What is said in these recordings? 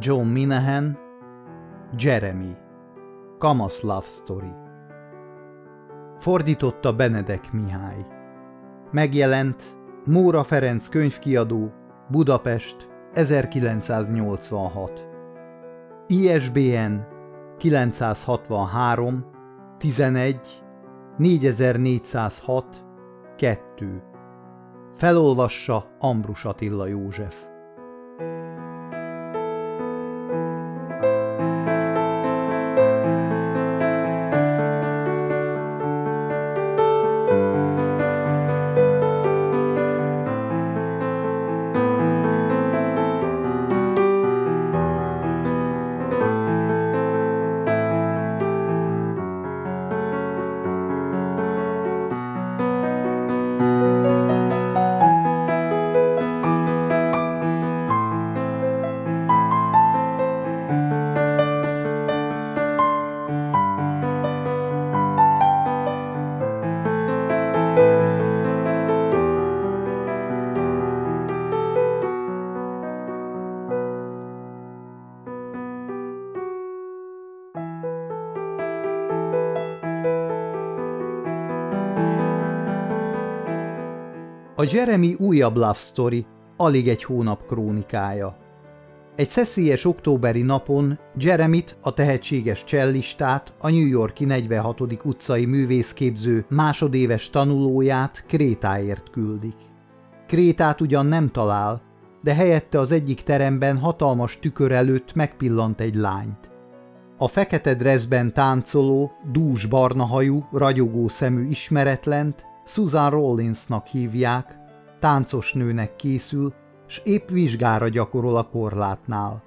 John Minahan, Jeremy, Kamasz Love Story. Fordította Benedek Mihály. Megjelent Móra Ferenc könyvkiadó, Budapest, 1986. ISBN 963 11 4406 2 Felolvassa Ambrus Attila József A Jeremy újabb love story, alig egy hónap krónikája. Egy szeszélyes októberi napon Jeremit, a tehetséges csellistát, a New Yorki 46. utcai művészképző másodéves tanulóját Krétáért küldik. Krétát ugyan nem talál, de helyette az egyik teremben hatalmas tükör előtt megpillant egy lányt. A fekete dressben táncoló, dús barna hajú, ragyogó szemű ismeretlent Susan Rollinsnak hívják, táncos nőnek készül, s épp vizsgára gyakorol a korlátnál.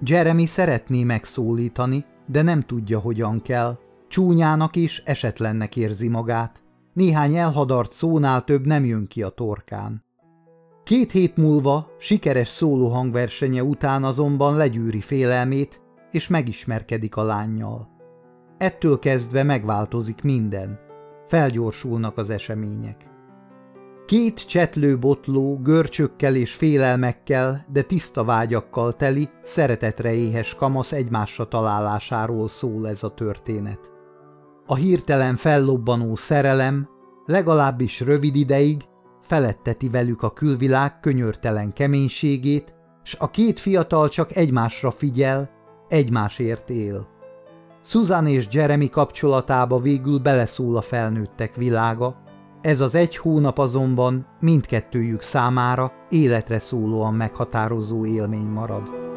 Jeremy szeretné megszólítani, de nem tudja, hogyan kell. Csúnyának és esetlennek érzi magát. Néhány elhadart szónál több nem jön ki a torkán. Két hét múlva, sikeres szólóhangversenye után azonban legyűri félelmét, és megismerkedik a lányjal. Ettől kezdve megváltozik minden – Felgyorsulnak az események. Két csetlő botló, görcsökkel és félelmekkel, de tiszta vágyakkal teli, szeretetre éhes kamasz egymásra találásáról szól ez a történet. A hirtelen fellobbanó szerelem, legalábbis rövid ideig, feletteti velük a külvilág könyörtelen keménységét, s a két fiatal csak egymásra figyel, egymásért él. Susan és Jeremy kapcsolatába végül beleszól a felnőttek világa, ez az egy hónap azonban mindkettőjük számára életre szólóan meghatározó élmény marad.